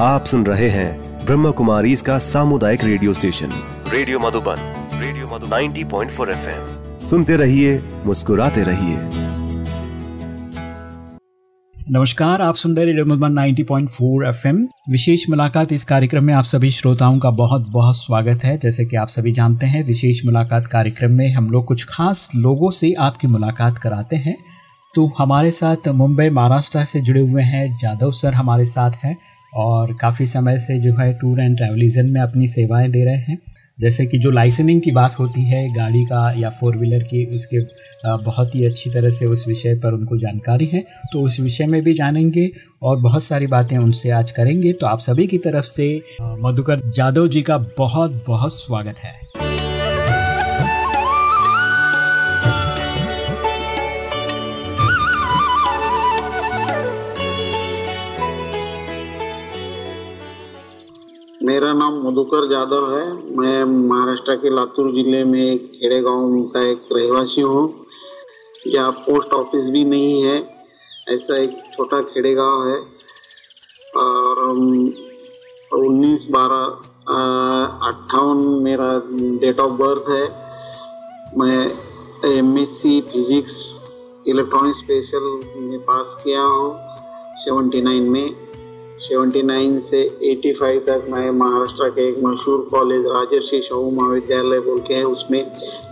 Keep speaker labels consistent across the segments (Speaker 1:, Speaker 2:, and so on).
Speaker 1: आप सुन रहे हैं ब्रह्म कुमारी इसका सामुदायिक radio station. Radio Madhuban radio Madhuban. 90.4 FM. सुनते रहिए, मुस्कुराते रहिए।
Speaker 2: नमस्कार, आप सुन रहे रेडियो मधुबन 90.4 एफएम। विशेष मुलाकात इस कार्यक्रम में आप सभी श्रोताओं का बहुत बहुत स्वागत है। जैसे कि आप सभी जानते हैं, विशेष मुलाकात कार्यक्रम में हम लोग कुछ खास लोगों से आपकी मुलाकात कराते हैं। तो हमारे साथ मुंबई, महाराष्ट्र से जुड़े हुए हैं। जादव सर हमारे साथ हैं। और काफ़ी समय से जो है टूर एंड ट्रैवलिज्म में अपनी सेवाएँ दे रहे हैं। जैसे कि जो लाइसेंसिंग की बात होती है, गाड़ी का या फोर व्हीलर की, उसके बहुत ही अच्छी तरह से उस विषय पर उनको जानकारी है। तो उस विषय में भी जानेंगे और बहुत सारी बातें उनसे आज करेंगे। तो आप सभी की तरफ़ से मधुकर जादव जी का बहुत बहुत स्वागत है।
Speaker 3: मेरा नाम मधुकर यादव है। मैं महाराष्ट्र के लातूर ज़िले में खेड़े गाँव का एक रहवासी हूँ। यहाँ पोस्ट ऑफ़िस भी नहीं है, ऐसा एक छोटा खेड़े गाँव है। और उन्नीस बारह अट्ठावन मेरा डेट ऑफ़ बर्थ है। मैं एमएससी फिजिक्स इलेक्ट्रॉनिक स्पेशल में पास किया हूँ सेवेंटी नाइन में। 79 से 85 तक मैं महाराष्ट्र के एक मशहूर कॉलेज राजर्षि शाहू महाविद्यालय बोल के है, उसमें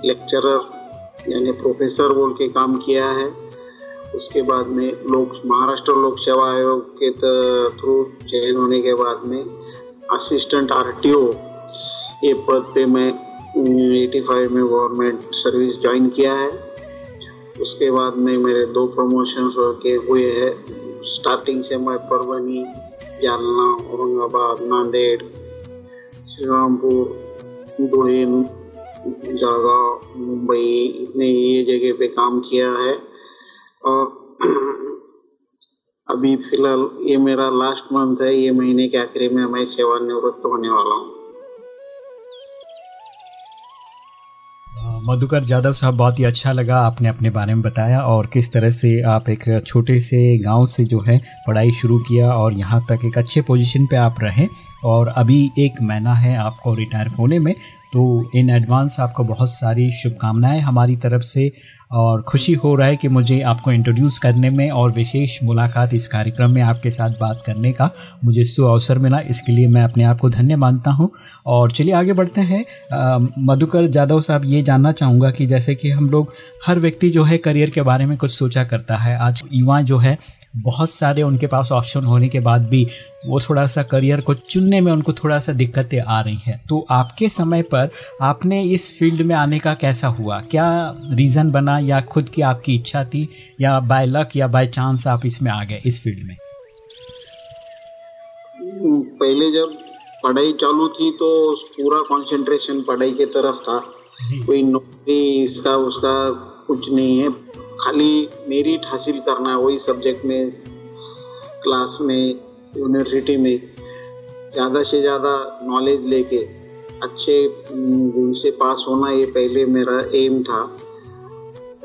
Speaker 3: लेक्चरर यानी प्रोफेसर बोल के काम किया है। उसके बाद में लोक, महाराष्ट्र लोक सेवा आयोग के थ्रू चयन होने के बाद में असिस्टेंट आरटीओ ये पद पे मैं 85 में गवर्नमेंट सर्विस ज्वाइन किया है। उसके बाद में मेरे दो प्रमोशंस के हुए हैं। स्टार्टिंग से मैं परवनी जालना, औरंगाबाद, नांदेड़, श्रीरामपुर, धुळे जळगाव मुंबई, इतने ये जगह पे काम किया है। और अभी फ़िलहाल ये मेरा लास्ट मंथ है, ये महीने के आखिरी में मैं सेवानिवृत्त होने वाला हूँ।
Speaker 2: मधुकर यादव साहब, बहुत ही अच्छा लगा आपने अपने बारे में बताया और किस तरह से आप एक छोटे से गाँव से जो है पढ़ाई शुरू किया और यहाँ तक एक अच्छे पोजीशन पे आप रहे और अभी एक महीना है आपको रिटायर होने में तो इन एडवांस आपको बहुत सारी शुभकामनाएँ हमारी तरफ़ से और खुशी हो रहा है कि मुझे आपको इंट्रोड्यूस करने में और विशेष मुलाकात इस कार्यक्रम में आपके साथ बात करने का मुझे सु अवसर मिला। इसके लिए मैं अपने आप को धन्य मानता हूँ। और चलिए आगे बढ़ते हैं। मधुकर जादव साहब, ये जानना चाहूँगा कि जैसे कि हम लोग हर व्यक्ति जो है करियर के बारे में कुछ सोचा करता है। आज युवा जो है बहुत सारे उनके पास ऑप्शन होने के बाद भी वो थोड़ा सा करियर को चुनने में उनको थोड़ा सा दिक्कतें आ रही हैं। तो आपके समय पर आपने इस फ़ील्ड में आने का कैसा हुआ? क्या रीज़न बना या खुद की आपकी इच्छा थी? या बाय लक या बाय चांस आप इसमें आ गए इस फ़ील्ड में?
Speaker 3: पहले जब पढ़ाई चालू थी तो पूरा कंसंट्रेशन पढ़ाई के तरफ़ था। कोई नौकरी इसका उसका कुछ नहीं है। खाली मेरिट हासिल करना वही सब्जेक्ट में क्लास में यूनिवर्सिटी में ज़्यादा से ज़्यादा नॉलेज लेके अच्छे गुण से पास होना ये पहले मेरा एम था।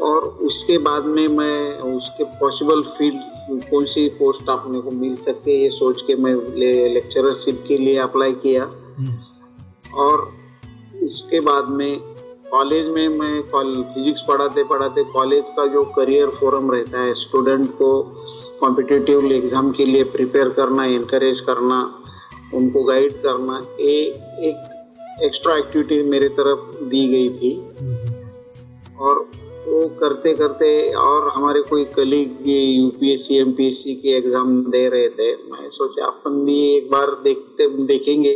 Speaker 3: और उसके बाद में मैं उसके पॉसिबल फ़ील्ड कौन सी पोस्ट आपने को मिल सकती है ये सोच के मैं ले, लेक्चरशिप के लिए अप्लाई किया। और उसके बाद में कॉलेज में मैं फिजिक्स पढ़ाते पढ़ाते कॉलेज का जो करियर फोरम रहता है स्टूडेंट को कॉम्पिटिटिव एग्ज़ाम के लिए प्रिपेयर करना इनक्रेज करना, उनको गाइड करना, ये एक एक्स्ट्रा एक्टिविटी मेरे तरफ़ दी गई थी। और वो करते करते और हमारे कोई कलीग ये यूपीएससी एमपीएससी के एग्ज़ाम दे रहे थे, मैं सोचा अपन भी एक बार देखते, देखेंगे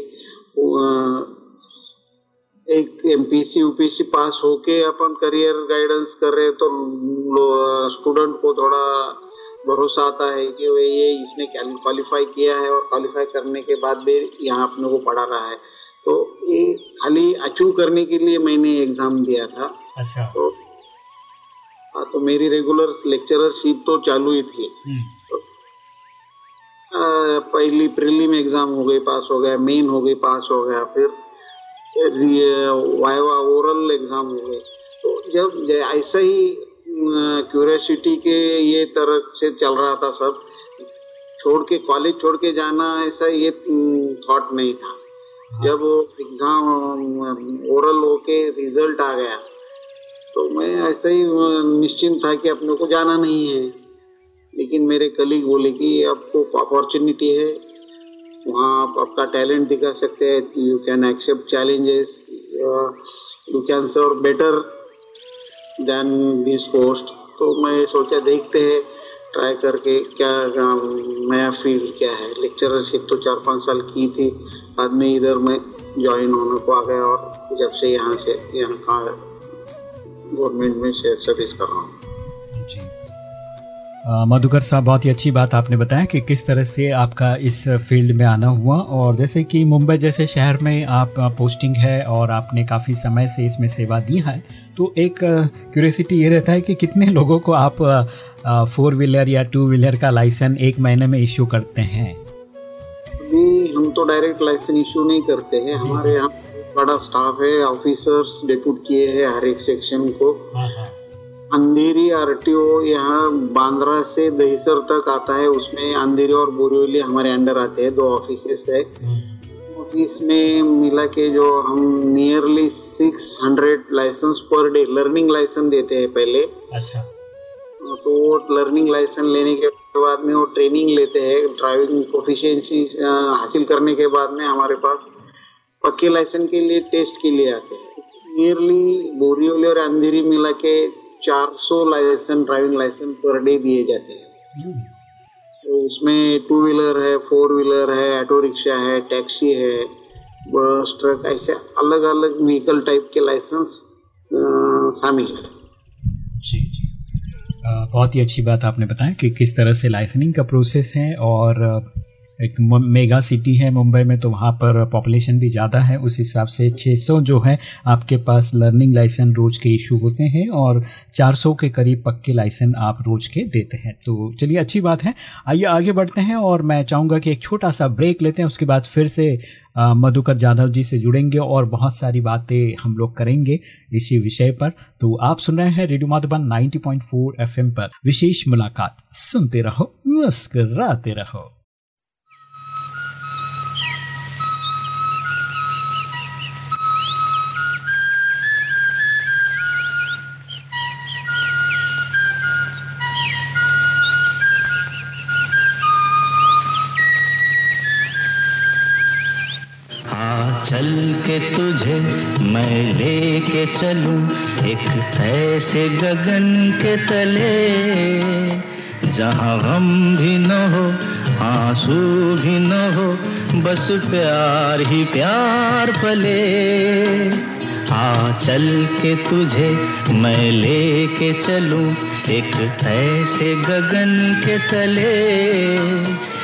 Speaker 3: एक एमपीसी यूपीसी पास होके अपन करियर गाइडेंस कर रहे तो स्टूडेंट को थोड़ा भरोसा आता है कि वे ये इसने क्वालिफाई किया है और क्वालिफाई करने के बाद भी यहाँ अपने को पढ़ा रहा है। तो ये खाली अचीव करने के लिए मैंने एग्ज़ाम दिया था।
Speaker 2: अच्छा।
Speaker 3: तो हाँ तो मेरी रेगुलर लेक्चररशिप तो चालू ही थी। तो, आ, पहली प्रीलिम एग्ज़ाम हो गई पास हो गया मेन हो गई पास हो गया फिर वाइवा ओरल एग्ज़ाम हो गए तो जब ऐसा ही क्यूरियोसिटी के ये तरह से चल रहा था सब, छोड़ के कॉलेज छोड़ के जाना ऐसा ये थॉट नहीं था। जब एग्ज़ाम ओरल होके रिज़ल्ट आ गया तो मैं ऐसा ही निश्चिंत था कि अपने को जाना नहीं है। लेकिन मेरे कलीग बोले कि आपको अपॉर्चुनिटी है। वहाँ आप आपका टैलेंट दिखा सकते हैं you can accept challenges you can serve better than this post तो मैं सोचा देखते हैं ट्राई करके क्या नया फ़ील्ड क्या है। लेक्चरशिप तो चार पाँच साल की थी, बाद में इधर मैं ज्वाइन होने को आ गया और जब से यहाँ से, यहाँ का गवर्नमेंट में सर्विस कर रहा हूँ।
Speaker 2: मधुकर साहब बहुत ही अच्छी बात आपने बताया कि किस तरह से आपका इस फ़ील्ड में आना हुआ और जैसे कि मुंबई जैसे शहर में आप पोस्टिंग है और आपने काफ़ी समय से इसमें सेवा दी है। तो एक क्यूरियसिटी ये रहता है कि कितने लोगों को आप फोर व्हीलर या टू व्हीलर का लाइसेंस एक महीने में इशू करते हैं?
Speaker 3: अभी हम तो डायरेक्ट लाइसेंस इशू नहीं करते हैं। हमारे यहाँ बड़ा स्टाफ है ऑफिसर्स डेप्यूट किए हैं हर एक सेक्शन को। हाँ, हाँ। अंधेरी आरटीओ यहाँ बांद्रा से दहीसर तक आता है। उसमें अंधेरी और बोरीवली हमारे अंडर आते हैं दो ऑफ़िस है। ऑफ़िस में मिला के जो हम nearly six hundred licence per day learning licence देते हैं पहले। अच्छा। तो वो लर्निंग लाइसेंस लेने के बाद में वो ट्रेनिंग लेते हैं। ड्राइविंग प्रोफिशिएंसी हासिल करने के बाद में हमारे पास पक्के लाइसेंस के लिए टेस्ट के लिए आते हैं। नियरली बोरीवली और अंधेरी मिला के 400 licence, driving licence per day दिए जाते हैं। तो उसमें टू व्हीलर है, फोर व्हीलर है, ऑटो रिक्शा है, टैक्सी है, बस, ट्रक, ऐसे अलग अलग व्हीकल टाइप के लाइसेंस शामिल है।
Speaker 2: जी जी। बहुत ही अच्छी बात आपने बताया कि किस तरह से लाइसेंसिंग का प्रोसेस है और एक मेगा सिटी है मुंबई में तो वहाँ पर पॉपुलेशन भी ज़्यादा है। उस हिसाब से 600 जो है, आपके पास लर्निंग लाइसेंस रोज के इशू होते हैं और 400 के करीब पक्के लाइसेंस आप रोज के देते हैं। तो चलिए, अच्छी बात है। आइए, आगे बढ़ते हैं और मैं चाहूँगा कि एक छोटा सा ब्रेक लेते हैं, उसके बाद फिर से मधुकर जाधव जी से जुड़ेंगे और बहुत सारी बातें हम लोग करेंगे इसी विषय पर। तो आप सुन रहे हैं रेडियो माधुबन 90.4 एफएम पर। विशेष मुलाकात। सुनते रहो, मुस्कराते रहो।
Speaker 4: चल के तुझे मैं लेके चलूँ एक ऐसे गगन के तले। जहाँ गम भी न हो, आँसू भी न हो, बस प्यार ही प्यार पले। आ चल के तुझे मैं लेके चलूँ एक ऐसे गगन के तले।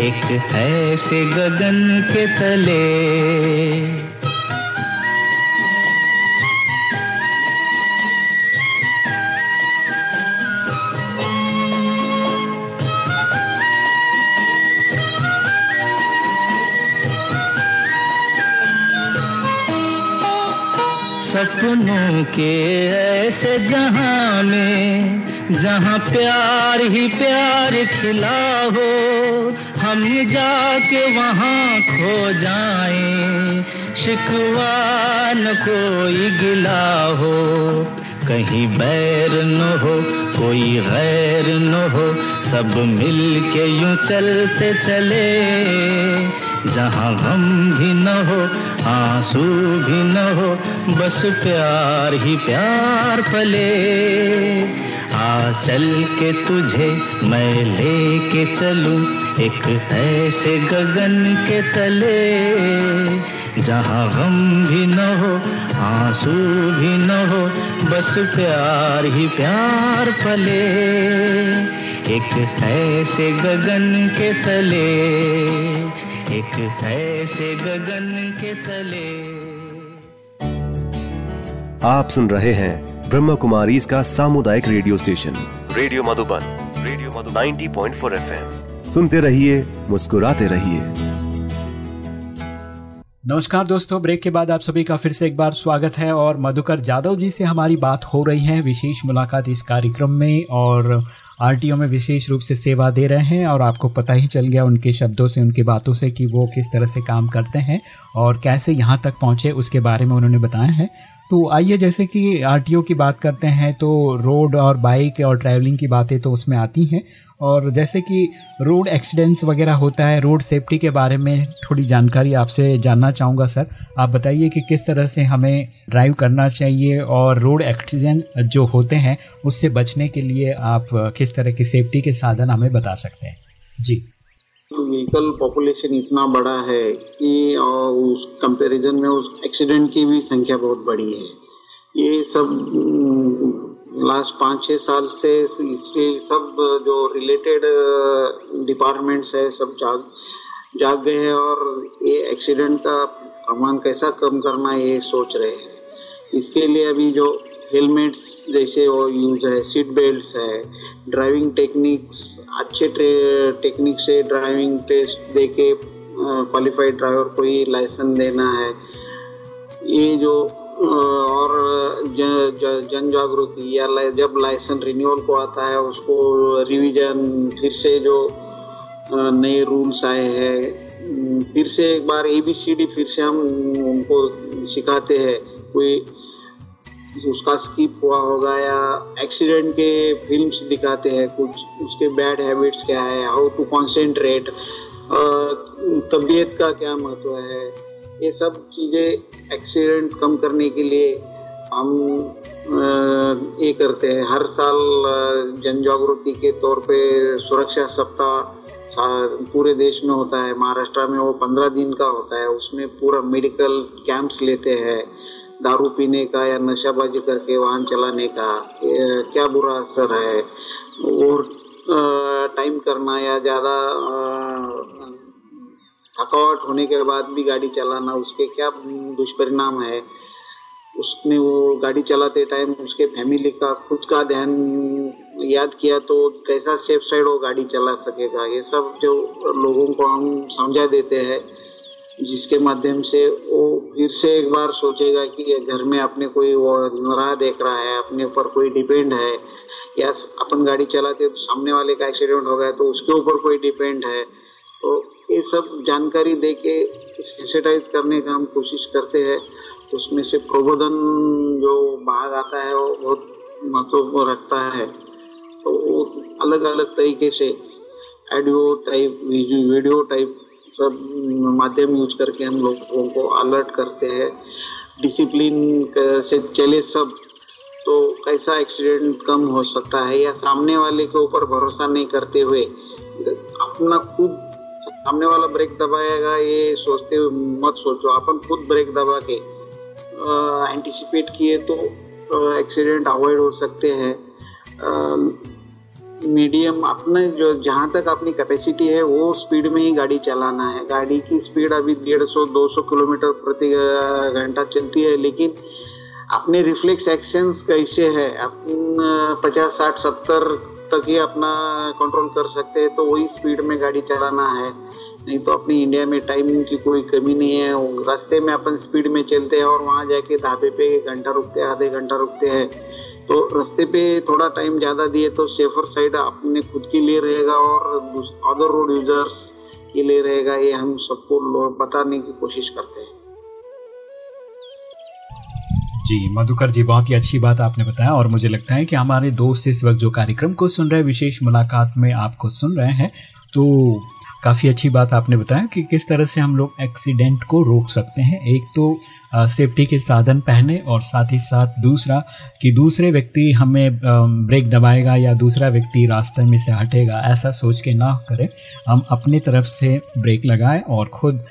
Speaker 4: एक ऐसे गगन के तले। सपनों के ऐसे जहाँ में, जहाँ प्यार ही प्यार खिला हो। हम जाके वहाँ खो जाएँ। शिकवा न कोई गिला हो, कहीं बैर न हो, कोई गैर न हो, सब मिल के यूँ चलते चले। जहाँ गम भी न हो, आँसू भी न हो, बस प्यार ही प्यार पले। आ चल के तुझे मैं लेके चलूँ एक ऐसे गगन के तले, जहाँ गम भी न हो, आँसू भी न हो, बस प्यार ही प्यार पले एक ऐसे गगन के तले, एक ऐसे गगन के तले।
Speaker 1: आप सुन रहे हैं ब्रह्म कुमारी इसका सामुदायिक radio station, radio Madhuban radio Madhuban 90.4 FM. सुनते रहिए, मुस्कुराते रहिए।
Speaker 2: नमस्कार दोस्तों, ब्रेक के बाद आप सभी का फिर से एक बार स्वागत है और मधुकर जादव जी से हमारी बात हो रही है, विशेष मुलाकात इस कार्यक्रम में और आरटीओ में विशेष रूप से सेवा दे रहे हैं और आपको पता ही चल गया उनके शब्दों से, उनकी बातों से कि वो किस तरह से काम करते हैं और कैसे यहाँ तक पहुँचे, उसके बारे में उन्होंने बताया है। तो आइए, जैसे कि आरटीओ की बात करते हैं तो रोड और बाइक और ट्रैवलिंग की बातें तो उसमें आती हैं और जैसे कि रोड एक्सीडेंट्स वगैरह होता है रोड सेफ्टी के बारे में थोड़ी जानकारी आपसे जानना चाहूँगा, सर। आप बताइए कि किस तरह से हमें ड्राइव करना चाहिए और रोड एक्सीडेंट जो होते हैं, उससे बचने के लिए आप किस तरह की सेफ्टी के साधन हमें बता सकते हैं? जी।
Speaker 3: व्हीकल पॉपुलेशन इतना बड़ा है कि उस कंपैरिजन में उस एक्सीडेंट की भी संख्या बहुत बड़ी है। ये सब लास्ट पाँच छः साल से इसके सब जो रिलेटेड डिपार्टमेंट्स है, सब जाग जाग गए हैं और ये एक्सीडेंट का प्रमाण कैसा कम करना ये सोच रहे हैं। इसके लिए अभी जो हेलमेट्स जैसे वो यूज़ है सीट बेल्ट है ड्राइविंग टेक्निक्स अच्छे टेक्निक से ड्राइविंग टेस्ट दे के क्वालिफाइड ड्राइवर को ही लाइसेंस देना है। ये जो और जन जागृति या जब लाइसेंस रिन्यूअल को आता है, उसको रिवीजन फिर से जो नए रूल्स आए हैं फिर से एक बार ए बी सी डी फिर से हम उनको सिखाते हैं, कोई उसका स्किप हुआ होगा या एक्सीडेंट के फिल्म्स दिखाते हैं, कुछ उसके बैड हैबिट्स क्या है हाउ टू कॉन्सेंट्रेट तबीयत का क्या महत्व है ये सब चीज़ें एक्सीडेंट कम करने के लिए हम ये करते हैं। हर साल जन जागृति के तौर पे सुरक्षा सप्ताह पूरे देश में होता है। महाराष्ट्र में वो पंद्रह दिन का होता है। उसमें पूरा मेडिकल कैंप्स लेते हैं। दारू पीने का या नशाबाजी करके वाहन चलाने का। क्या बुरा असर है? और टाइम करना या ज़्यादा थकावट होने के बाद भी गाड़ी चलाना उसके क्या दुष्परिणाम है? उसने वो गाड़ी चलाते टाइम उसके फैमिली का खुद का ध्यान याद किया तो कैसा सेफ़ साइड वो गाड़ी चला सकेगा? ये सब जो लोगों को हम समझा देते हैं, जिसके माध्यम से वो फिर से एक बार सोचेगा कि घर में अपने कोई राह देख रहा है, अपने ऊपर कोई डिपेंड है, या अपन गाड़ी चलाते तो सामने वाले का एक्सीडेंट हो गया तो उसके ऊपर कोई डिपेंड है। तो ये सब जानकारी दे के सेंसिटाइज करने का हम कोशिश करते हैं। उसमें से प्रबोधन जो भाग आता है, वो बहुत महत्व रखता है। तो वो अलग अलग तरीके से ऑडियो टाइप वीडियो टाइप सब माध्यम यूज़ करके हम लोगों को अलर्ट करते हैं। डिसिप्लिन से चले सब तो कैसा एक्सीडेंट कम हो सकता है या सामने वाले के ऊपर भरोसा नहीं करते हुए, अपना खुद सामने वाला ब्रेक दबाएगा, ये सोचते हुए मत सोचो, अपन खुद ब्रेक दबा के एंटिसिपेट किए तो एक्सीडेंट अवॉइड हो सकते हैं। मीडियम अपने जो, जहाँ तक अपनी कैपेसिटी है, वो स्पीड में ही गाड़ी चलाना है। गाड़ी की स्पीड अभी डेढ़ सौ, दो सौ किलोमीटर प्रति घंटा चलती है, लेकिन अपने रिफ्लेक्स एक्शंस कैसे है? अपन पचास, साठ, सत्तर तक ही अपना कंट्रोल कर सकते हैं तो वही स्पीड में गाड़ी चलाना है। नहीं तो अपनी इंडिया में टाइम की कोई कमी नहीं है। रास्ते में अपन स्पीड में चलते हैं और वहाँ जाके ढाबे पे घंटा रुकते हैं, आधे घंटा रुकते हैं। तो रास्ते पे थोड़ा टाइम ज़्यादा दिए तो सेफर साइड अपने खुद के लिए रहेगा और अदर रोड यूज़र्स के लिए रहेगा। ये हम सबको बताने की कोशिश करते हैं।
Speaker 2: जी, मधुकर जी, बहुत ही अच्छी बात आपने बताया और मुझे लगता है कि हमारे दोस्त इस वक्त जो कार्यक्रम को सुन रहे हैं, विशेष मुलाकात में आपको सुन रहे हैं तो काफ़ी अच्छी बात आपने बताया कि किस तरह से हम लोग एक्सीडेंट को रोक सकते हैं। एक तो सेफ्टी के साधन पहने और साथ ही साथ दूसरा कि दूसरे व्यक्ति हमें ब्रेक दबाएगा या दूसरा व्यक्ति रास्ते में से हटेगा, ऐसा सोच के ना करें। हम अपनी तरफ़ से ब्रेक लगाएँ और ख़ुद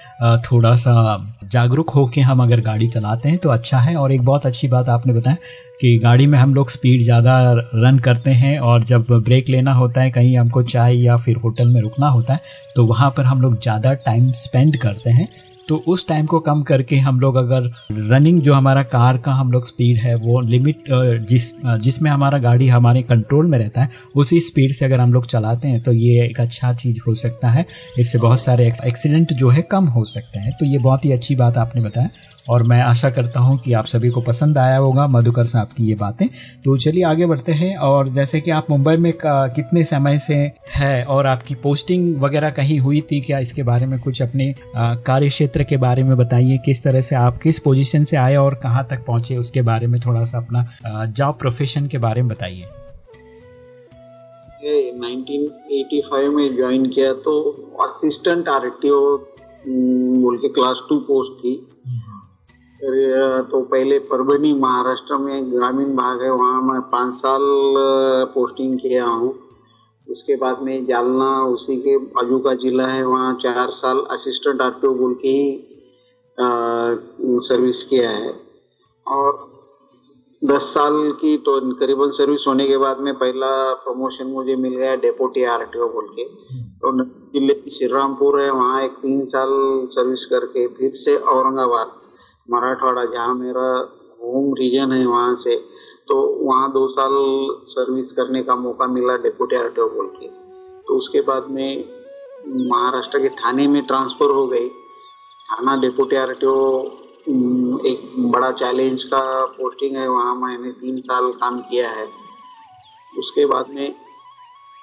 Speaker 2: थोड़ा सा जागरूक हो के हम अगर गाड़ी चलाते हैं तो अच्छा है। और एक बहुत अच्छी बात आपने बताया कि गाड़ी में हम लोग स्पीड ज़्यादा रन करते हैं और जब ब्रेक लेना होता है, कहीं हमको चाय या फिर होटल में रुकना होता है तो वहाँ पर हम लोग ज़्यादा टाइम स्पेंड करते हैं। तो उस टाइम को कम करके हम लोग अगर रनिंग जो हमारा कार का हम लोग स्पीड है, वो लिमिट जिस जिसमें हमारा गाड़ी हमारे कंट्रोल में रहता है, उसी स्पीड से अगर हम लोग चलाते हैं तो ये एक अच्छा चीज़ हो सकता है। इससे बहुत सारे एक्सीडेंट जो है कम हो सकते हैं। तो ये बहुत ही अच्छी बात आपने बताया। और मैं आशा करता हूँ कि आप सभी को पसंद आया होगा। मधुकर साहब की ये बातें। तो चलिए आगे बढ़ते हैं और जैसे कि आप मुंबई में कितने समय से है और आपकी पोस्टिंग वगैरह कहीं हुई थी क्या? इसके बारे में कुछ अपने कार्य क्षेत्र के बारे में बताइए। किस तरह से आप किस पोजीशन से आए और कहाँ तक पहुँचे? उसके बारे में थोड़ा सा अपना जॉब प्रोफेशन के बारे में बताइए।
Speaker 3: 1985 में ज्वाइन किया तो असिस्टेंट आरटीओ बोल के क्लास टू पोस्ट थी। तो पहले परभनी महाराष्ट्र में ग्रामीण भाग है, वहाँ मैं पाँच साल पोस्टिंग किया हूँ। उसके बाद में जालना, उसी के बाजू का जिला है, वहाँ चार साल असिस्टेंट आरटीओ बोल के ही सर्विस किया है। और दस साल की तो करीबन सर्विस होने के बाद में पहला प्रमोशन मुझे मिल गया डेपोटी आर टी ओ बोल के। तो ज़िले की श्री रामपुर है, वहाँ एक तीन साल सर्विस करके फिर से औरंगाबाद। मराठवाड़ा, जहाँ मेरा होम रीजन है वहाँ से तो वहाँ दो साल सर्विस करने का मौका मिला डेप्यूटी आर बोल के। तो उसके बाद में महाराष्ट्र के थाने में ट्रांसफ़र हो गई। थाना डेप्यूटी आर एक बड़ा चैलेंज का पोस्टिंग है, वहाँ मैंने तीन साल काम किया है। उसके बाद में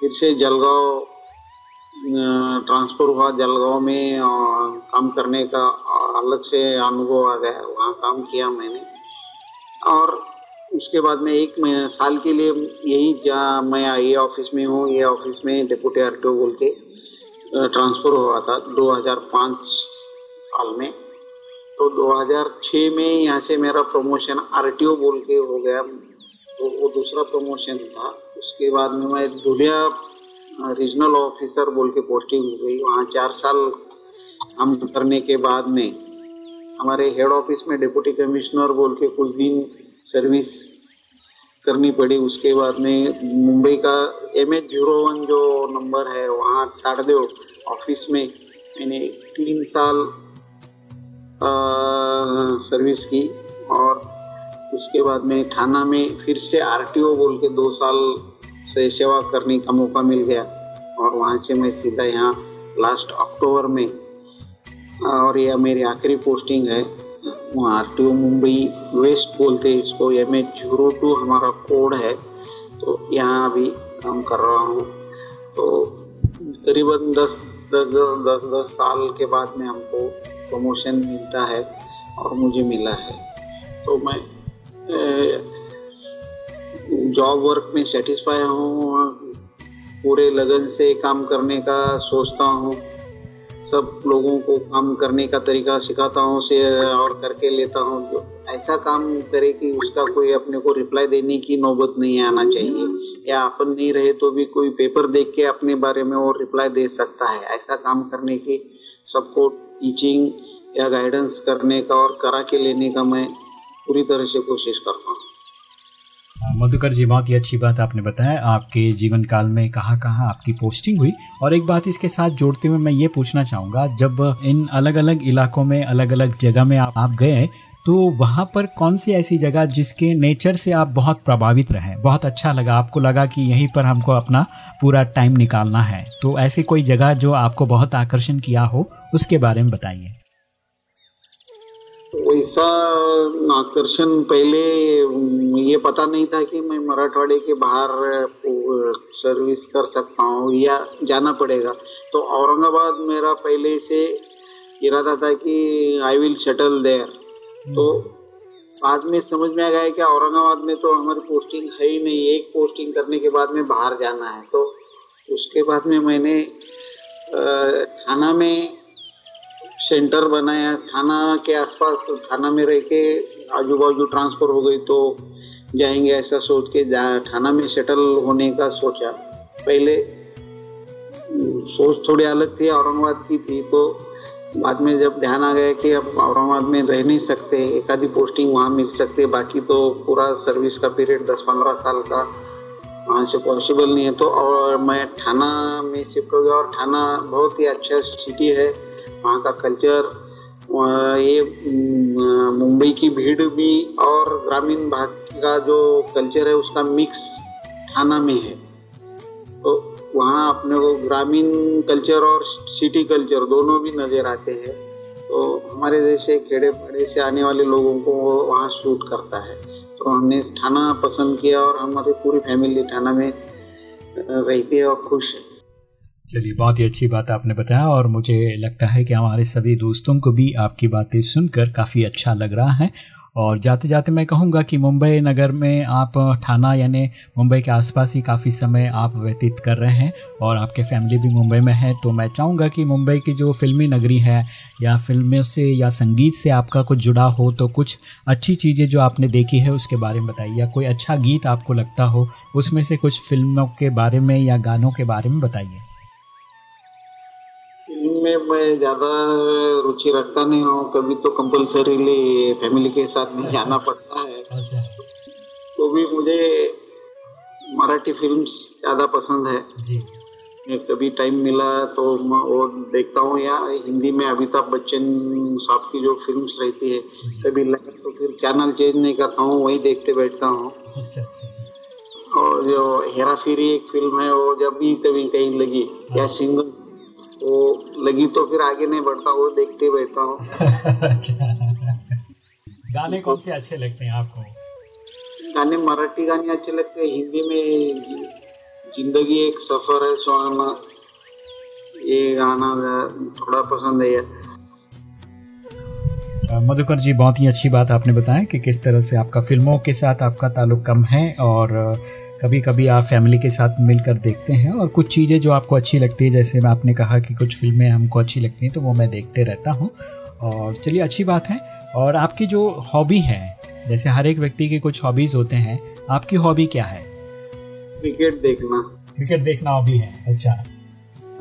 Speaker 3: फिर से जलगांव ट्रांसफ़र हुआ जलगांव में काम करने का अलग से अनुभव आ गया वहाँ काम किया मैंने। और उसके बाद में एक साल के लिए यही जहाँ मैं ये ऑफ़िस में हूँ, ये ऑफ़िस में डिप्यूटी आर बोल के ट्रांसफ़र हुआ था 2005 साल में। तो 2006 में यहाँ से मेरा प्रमोशन आर बोल के हो गया। तो वो दूसरा प्रमोशन था। उसके बाद में मैं धुलिया रीजनल ऑफिसर बोल के पोस्टिंग हो गई। वहाँ चार साल हम करने के बाद में हमारे हेड ऑफ़िस में डिप्टी कमिश्नर बोल के कुछ दिन सर्विस करनी पड़ी। उसके बाद में मुंबई का एम एच ज़ीरो वन जो नंबर है वहाँ टाटदेव ऑफ़िस में मैंने तीन साल आ, सर्विस की और उसके बाद में थाना में फिर से आरटीओ बोल के दो साल से सेवा करने का मौका मिल गया। और वहाँ से मैं सीधा यहाँ लास्ट अक्टूबर में और यह मेरी आखिरी पोस्टिंग है। R T O Mumbai west बोलते हैं इसको। एम एच ज़ीरो टू हमारा कोड है। तो यहाँ अभी काम कर रहा हूँ। तो करीबन दस दस दस दस दस साल के बाद में हमको प्रमोशन मिलता है और मुझे मिला है। तो मैं जॉब वर्क में सेटिस्फाई हूँ। पूरे लगन से काम करने का सोचता हूँ। सब लोगों को काम करने का तरीका सिखाता हूँ से और करके लेता हूँ। जो ऐसा काम करे कि उसका कोई अपने को रिप्लाई देने की नौबत नहीं आना चाहिए। या अपन नहीं रहे तो भी कोई पेपर देख के अपने बारे में वो रिप्लाई दे सकता है। ऐसा काम करने की सबको टीचिंग या गाइडेंस करने का और करा के लेने का मैं पूरी तरह से कोशिश करता हूँ।
Speaker 2: मधुकर जी बहुत ही अच्छी बात आपने बताया। आपके जीवन काल में कहाँ कहाँ आपकी पोस्टिंग हुई। और एक बात इसके साथ जोड़ते हुए मैं ये पूछना चाहूँगा जब इन अलग अलग इलाकों में अलग अलग जगह में आप, आप गए तो वहाँ पर कौन सी ऐसी जगह जिसके नेचर से आप बहुत प्रभावित रहे? बहुत अच्छा लगा। आपको लगा कि यहीं पर हमको अपना पूरा टाइम निकालना है। तो ऐसी कोई जगह जो आपको बहुत आकर्षण किया हो उसके बारे में बताइए।
Speaker 3: वैसा आकर्षण पहले ये पता नहीं था कि मैं मराठवाड़े के बाहर सर्विस कर सकता हूँ या जाना पड़ेगा। तो औरंगाबाद मेरा पहले से इरादा था कि आई विल सेटल देयर तो बाद में समझ में आ गया कि औरंगाबाद में तो हमारी पोस्टिंग है ही नहीं एक पोस्टिंग करने के बाद में बाहर जाना है। तो उसके बाद में मैंने थाना में सेंटर बनाया थाना के आसपास, थाना में रह के आजू बाजू ट्रांसफ़र हो गई तो जाएँगे ऐसा सोच के, जा, थाना में सेटल होने का सोचा। पहले सोच थोड़ी अलग थी, औरंगाबाद की थी तो बाद में जब ध्यान आ गया कि अब औरंगाबाद में रह नहीं सकते एक आधी पोस्टिंग वहाँ मिल सकती, बाकी तो पूरा सर्विस का पीरियड दस पंद्रह साल का वहाँ से पॉसिबल नहीं है। तो और मैं थाना में शिफ्ट हो गया और थाना बहुत ही अच्छा सिटी है। वहाँ का कल्चर ये मुंबई की भीड़ भी और ग्रामीण भाग का जो कल्चर है उसका मिक्स थाना में है। तो वहाँ अपने को ग्रामीण कल्चर और सिटी कल्चर दोनों भी नज़र आते हैं। तो हमारे जैसे खेड़े पड़े से आने वाले लोगों को वो वहाँ शूट करता है। तो हमने थाना पसंद किया और हमारी पूरी फैमिली थाना में रहती है और खुश है।
Speaker 2: चलिए, बहुत ही अच्छी बात आपने बताया और मुझे लगता है कि हमारे सभी दोस्तों को भी आपकी बातें सुनकर काफ़ी अच्छा लग रहा है। और जाते जाते मैं कहूँगा कि मुंबई नगर में आप थाना यानी मुंबई के आसपास ही काफ़ी समय आप व्यतीत कर रहे हैं और आपके फैमिली भी मुंबई में है तो मैं चाहूँगा कि मुंबई की जो फिल्मी नगरी है या फ़िल्मों से या संगीत से आपका कुछ जुड़ा हो तो कुछ अच्छी चीज़ें जो आपने देखी है उसके बारे में बताइए या कोई अच्छा गीत आपको लगता हो, उसमें से कुछ फ़िल्मों के बारे में या गानों के बारे में बताइए।
Speaker 3: में मैं ज़्यादा रुचि रखता नहीं हूँ कभी तो कंपल्सरीली फैमिली के साथ भी जाना पड़ता है अच्छा। तो भी मुझे मराठी फिल्म्स ज़्यादा पसंद है जी। कभी टाइम मिला तो मैं वो देखता हूँ या हिंदी में अमिताभ बच्चन साहब की जो फिल्म्स रहती है कभी लगा तो फिर चैनल चेंज नहीं करता हूँ वही देखते बैठता हूँ अच्छा, अच्छा। और जो हेरा फेरी एक फ़िल्म है वो जब भी कभी कहीं लगी या हाँ। सिंगल वो लगी तो फिर आगे नहीं बढ़ता वो देखते बैठता हूँ।
Speaker 2: गाने कौन से अच्छे लगते हैं आपको?
Speaker 3: गाने मराठी गाने अच्छे लगते हैं हिंदी में ज़िंदगी एक सफ़र है सुहाना ये गाना थोड़ा पसंद है।
Speaker 2: मधुकर जी बहुत ही अच्छी बात आपने बताया कि किस तरह से आपका फ़िल्मों के साथ आपका ताल्लुक कम है और कभी कभी आप फैमिली के साथ मिलकर देखते हैं और कुछ चीज़ें जो आपको अच्छी लगती है जैसे मैं आपने कहा कि कुछ फ़िल्में हमको अच्छी लगती हैं तो वो मैं देखते रहता हूँ। और चलिए अच्छी बात है। और आपकी जो हॉबी है जैसे हर एक व्यक्ति की कुछ हॉबीज़ होते हैं आपकी हॉबी क्या है?
Speaker 3: क्रिकेट देखना।
Speaker 2: क्रिकेट देखना हॉबी है अच्छा।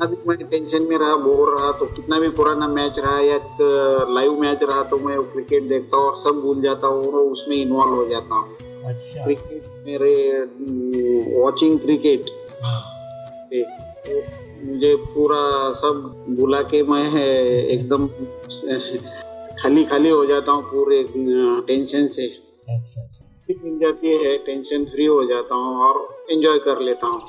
Speaker 3: अभी मैं टेंशन में रहा बोर रहा तो कितना भी पुराना मैच रहा या लाइव मैच रहा तो मैं क्रिकेट देखता हूँ और सब भूल जाता हूँ और उसमें इन्वॉल्व हो जाता हूँ। अच्छा। क्रिकेट मेरे वॉचिंग क्रिकेट तो मुझे पूरा सब बुला के मैं एकदम खाली खाली हो जाता हूँ पूरे टेंशन से। अच्छा, अच्छा। मिल जाती है टेंशन फ्री हो जाता हूँ और एंजॉय कर लेता हूँ।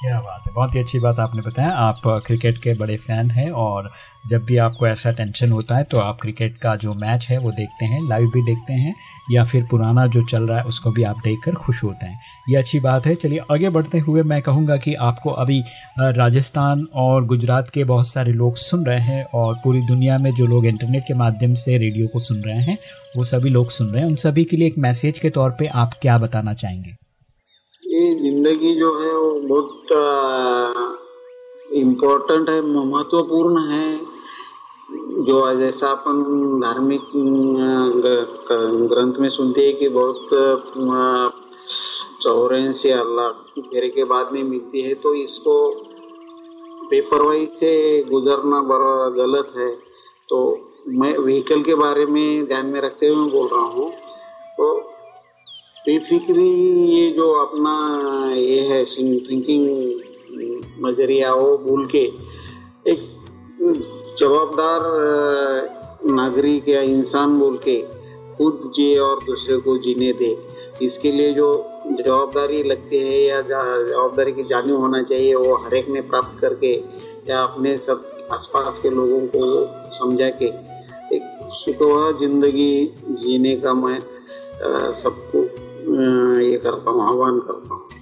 Speaker 2: क्या बात है बहुत ही अच्छी बात आपने बताया। आप क्रिकेट के बड़े फ़ैन हैं और जब भी आपको ऐसा टेंशन होता है तो आप क्रिकेट का जो मैच है वो देखते हैं लाइव भी देखते हैं। या फिर पुराना जो चल रहा है, उसको भी आप देखकर खुश होते हैं ये अच्छी बात है। चलिए, आगे बढ़ते हुए मैं कहूँगा कि आपको अभी राजस्थान और गुजरात के बहुत सारे लोग सुन रहे हैं और पूरी दुनिया में जो लोग इंटरनेट के माध्यम से रेडियो को सुन रहे हैं, वो सभी लोग सुन रहे हैं। उन सभी के लिए एक मैसेज के तौर पर आप क्या बताना चाहेंगे?
Speaker 3: ये ज़िंदगी जो है, वो बहुत इम्पोर्टेंट है, महत्वपूर्ण है। जो जैसा अपन धार्मिक ग्रंथ में सुनते हैं कि बहुत चौरासी अल्लाह फेरे के बाद में मिलती है तो इसको पेपरवाई से गुजरना बड़ा गलत है। तो मैं व्हीकल के बारे में ध्यान में रखते हुए बोल रहा हूँ। तो बेफिक्री ये जो अपना ये है थिंकिंग नज़रिया, वो भूल के एक जवाबदार नागरिक या इंसान बोल के खुद जिए और दूसरे को जीने दे। इसके लिए जो जवाबदारी लगती है या जवाबदारी की जानू होना चाहिए, वो हर एक ने प्राप्त करके या अपने सब आसपास के लोगों को समझा के एक सुखवा ज़िंदगी जीने का मैं सबको ये करता हूँ, आह्वान करता हूँ।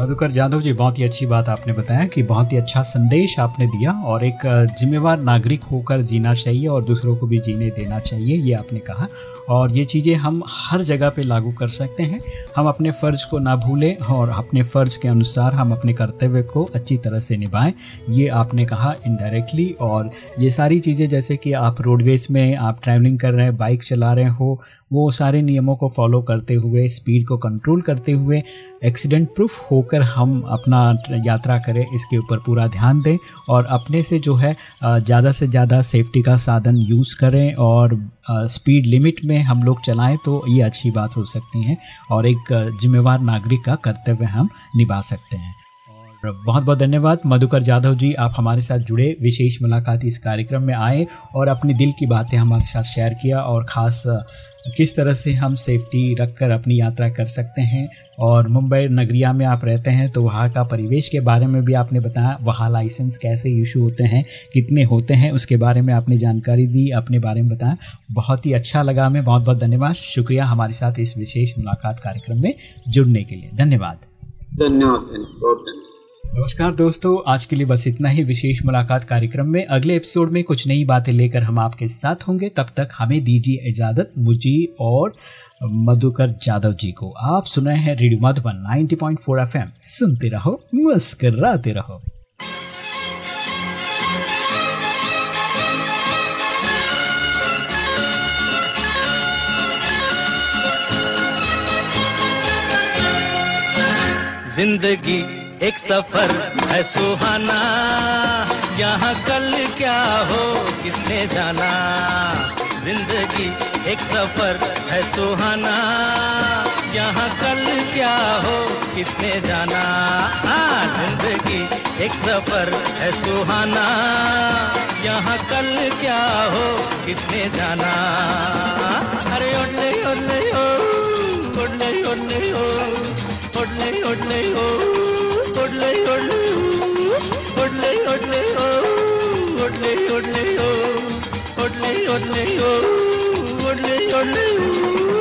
Speaker 2: मधुकर जाधव जी, बहुत ही अच्छी बात आपने बताया कि बहुत ही अच्छा संदेश आपने दिया और एक जिम्मेवार नागरिक होकर जीना चाहिए और दूसरों को भी जीने देना चाहिए, ये आपने कहा। और ये चीज़ें हम हर जगह पे लागू कर सकते हैं। हम अपने फ़र्ज़ को ना भूलें और अपने फ़र्ज़ के अनुसार हम अपने कर्तव्य को अच्छी तरह से निभाएँ, ये आपने कहा इनडायरेक्टली और ये सारी चीज़ें जैसे कि आप रोडवेज़ में आप ट्रैवलिंग कर रहे हैं बाइक चला रहे हो वो सारे नियमों को फॉलो करते हुए स्पीड को कंट्रोल करते हुए एक्सीडेंट प्रूफ होकर हम अपना यात्रा करें, इसके ऊपर पूरा ध्यान दें और अपने से जो है ज़्यादा से ज़्यादा सेफ्टी का साधन यूज़ करें और स्पीड लिमिट में हम लोग चलाएँ तो ये अच्छी बात हो सकती है और एक जिम्मेवार नागरिक का कर्तव्य हम निभा सकते हैं। बहुत बहुत धन्यवाद। मधुकर जाधव जी, आप हमारे साथ जुड़े, विशेष मुलाकात इस कार्यक्रम में आए और अपनी दिल की बातें हमारे साथ शेयर किया और ख़ास किस तरह से हम सेफ्टी रखकर अपनी यात्रा कर सकते हैं? और मुंबई नगरिया में आप रहते हैं तो वहाँ का परिवेश के बारे में भी आपने बताया। वहाँ लाइसेंस कैसे इशू होते हैं, कितने होते हैं, उसके बारे में आपने जानकारी दी, अपने बारे में बताया। बहुत ही अच्छा लगा हमें। बहुत बहुत धन्यवाद। शुक्रिया हमारे साथ इस विशेष मुलाकात कार्यक्रम में जुड़ने के लिए। धन्यवाद
Speaker 3: धन्यवाद। बहुत धन्यवाद।
Speaker 2: नमस्कार दोस्तों, आज के लिए बस इतना ही। विशेष मुलाकात कार्यक्रम में अगले एपिसोड में कुछ नई बातें लेकर हम आपके साथ होंगे। तब तक हमें दीजिए इजाज़त, मुझे और मधुकर जादव जी को। आप सुना है रेडियो मधुबन 90.4 एफएम। सुनते रहो, मुस्कराते रहो।
Speaker 4: ज़िंदगी एक सफ़र है सुहाना। यहाँ कल क्या हो, किसने जाना? ज़िंदगी एक सफ़र है सुहाना। यहाँ कल क्या हो, किसने जाना? हाँ ज़िंदगी एक सफ़र है सुहाना। यहाँ कल क्या हो, किसने जाना? अरे ओडले ओडले हो ओडले ओडले हो ओडले ओडले हो ಒಡ್ಲೆ ಒಡ್ಲೆ ಒಡ್ಲೆ ಒಡ್ಲೆ ಓ ಒಡ್ಲೆ ಒಡ್ಲೆ ಓ ಒಡ್ಲೆ ಒಡ್ಲೆ ಓ ಒಡ್ಲೆ ಒಡ್ಲೆ ಓ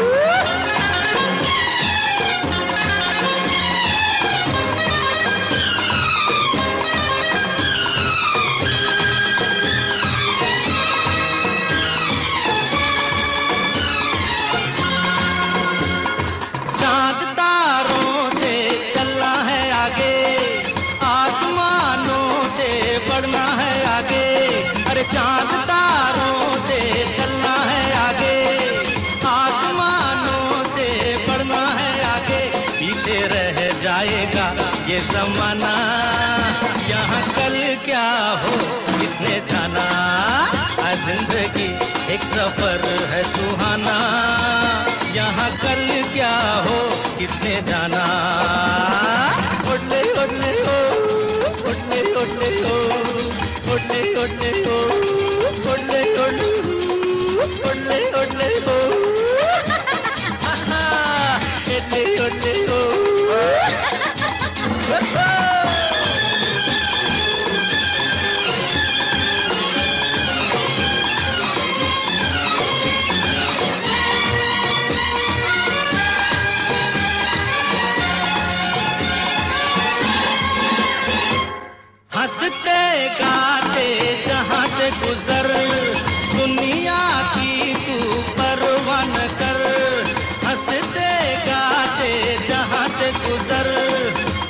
Speaker 4: गुजर, दुनिया की तू परवान कर। हँसते गाते जहाँ से गुजर,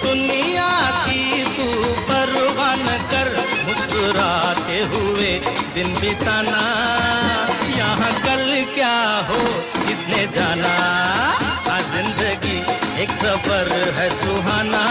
Speaker 4: दुनिया की तू परवान कर। मुस्कुराते हुए दिन बिताना, यहाँ कल क्या हो किसने जाना? ज़िंदगी एक सफ़र है सुहाना।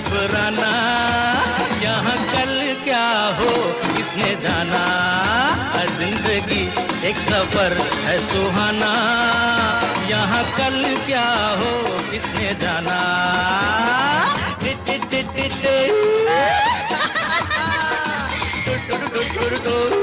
Speaker 4: घबराना। यहाँ कल क्या हो किसने जाना। ज़िंदगी एक सफ़र है सुहाना। यहाँ कल क्या हो किसने जाना। Tit tit tit tit.